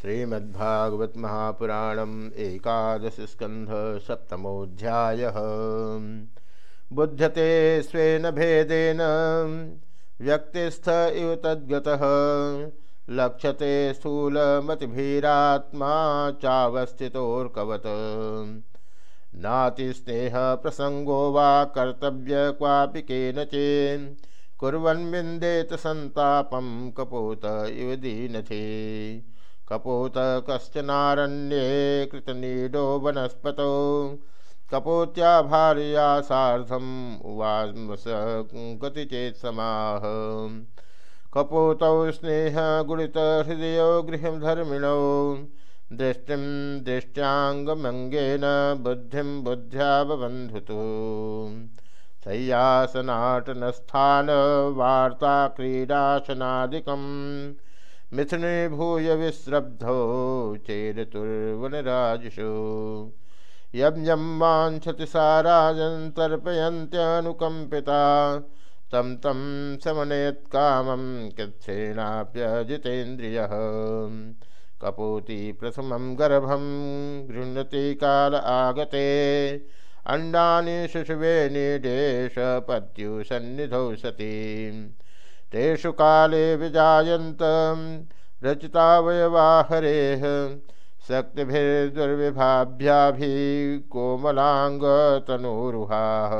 श्रीमद्भागवत महापुराणम एकादश स्कंध सप्तमोध्याय बुध्यते स्वेन भेदेन, व्यक्तिस्थ इव तद्गतः लक्ष्यते स्थूलमतिभीरात्मा चावस्थितोर्कवत् नातिस्नेह प्रसंगो वा कर्तव्य क्वापि केनचेन्, कुर्वन्विन्देत सन्तापं कपोत इव दीनथे। कपोत कश्चनारण्ये कृतनीडो वनस्पतौ। कपोत्या भार्या सार्धम् उवास चेत समाह। कपोतौ स्नेहगुणितहृदयो दृष्टिं दृष्ट्याङ्गमङ्गेन बुद्धिं बुद्ध्या बबन्धुतु। शय्यासनाटनस्थानवार्ता क्रीडासनादिकम् मिथुने भूय विश्रब्धौ चेरतुर्वनराजसु यम वाछति सा राजन्तर्पयन्त्यनुकम्पिता तं तं समनयत्कामं कृच्छ्रेणाप्यजितेन्द्रियः कपूति प्रथमं गर्भं गृह्णति काल आगते। अण्डानि शिशुवे पत्युसन्निधौ सती। तेषु काले विजायन्त, रचितावयवाहरेः, शक्तिभिर्दुर्विभाभ्याभिकोमलाङ्गतनूरुहाः।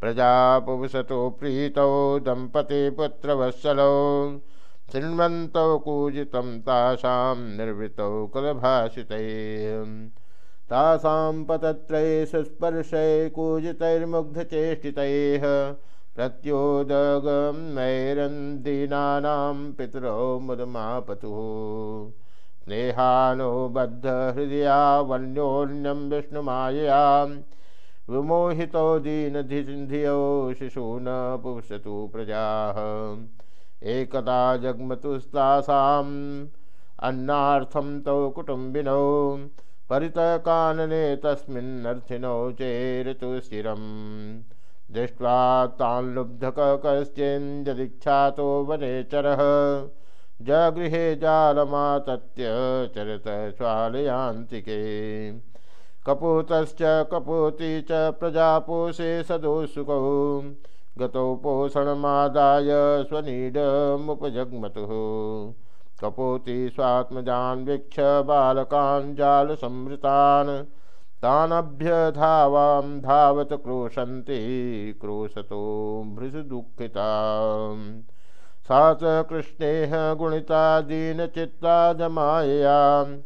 प्रजापुवसतो प्रीतौ दम्पति पुत्रवत्सलौ, शृण्वन्तौ कूजितं तासां निर्वृतौ कुलभाषितैः तासां पतत्रैः सुस्पर्शैः कूजितैर्मुग्धचेष्टितैः प्रत्योदगमैरन्दीनानां पितरौ मुदमापतुः। स्नेहानो बद्धहृदया वन्योन्यं विष्णुमायया, विमोहितो दीनधियो शिशून पुंसतु प्रजाः। एकदा जग्मतुस्तासाम् अन्नार्थं तौ कुटुम्बिनौ परितकानने तस्मिन्नर्थिनौ चेरतु स्थिरम्। दृष्ट्वा तान्लुब्धक कश्चिन्दीक्षा वनेचरः जगृहे जालमातत्य चरत स्वालयान्तिके कपूतश्च कपूती च प्रजापोषे सदोसुकौ गतौ पोषणमादाय स्वनीडमुपजग्मतुः। कपोति स्वात्मजान् वीक्ष बालकान् जालसंवृतान्। तानभ्यधावां धावत क्रोशन्ति, क्रोशतो भृशुदुःखिता। सा च कृष्णेह गुणिता दीनचित्ता जमाययां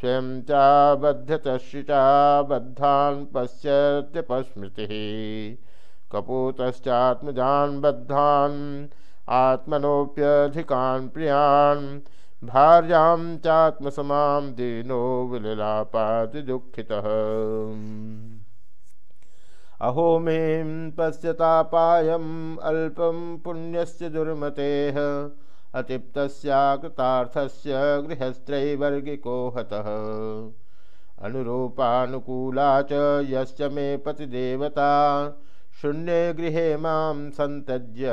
स्वयं चाबध्यतश्रिचा बद्धान् पश्यत्यपस्मृतिः कपूतश्चात्मजान् बद्धान्, आत्मनोऽप्यधिकान् प्रियान्। भार्यां चात्मसमां दीनो विललापाति दुःखितः अहो मे पश्यतापायम् अल्पं पुण्यस्य दुर्मतेः, अतिप्तस्याकृतार्थस्य गृहस्त्रैवर्गिको हतः। अनुरूपानुकूला च यश्च मे पतिदेवता, शून्ये गृहे माँ सन्तज्य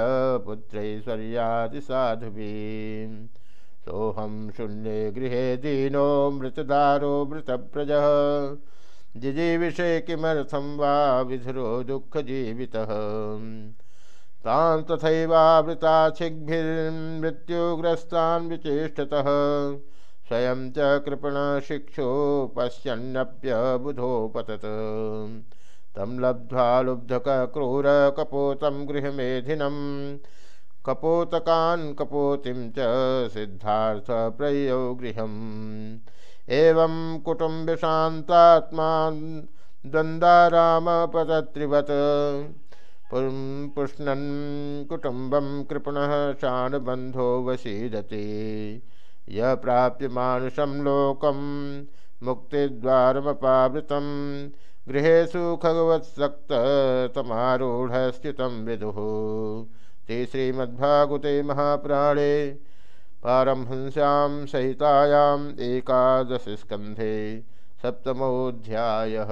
पुत्रैश्वर्यादिसाधुभिः। सोहम शून्य गृह दीनो मृतदारो मृतप्रज। जिजीविषे किमर्थम वा विधुरो दुख जीवित तान् तथैवावृताच्छिग्भिर्मृत्युग्रस्तान् विचेष्टतः। स्वयं च कृपणशिक्षो पश्यन्नप्यबुधोपतत् तं लब्ध्वा लुब्धकक्रूरकपोतं गृहमेधिनम् कपोतकान् कपोतिं च सिद्धार्थ प्रयौ गृहम् एवं कुटुम्बशान्तात्मा द्वन्द्वारामपतत्रिवत् पुष्णन् कुटुम्बं कृपणः शाणबन्धो वसीदति य प्राप्य मानुषं लोकं मुक्तिद्वारमपावृतं। गृहेषु खगवत्सक्ततमारूढस्थितं विदुः। ते श्रीमद्भागुते महापुराणे पारमहंस्यां सहितायाम् एकादशस्कन्धे सप्तमोऽध्यायः।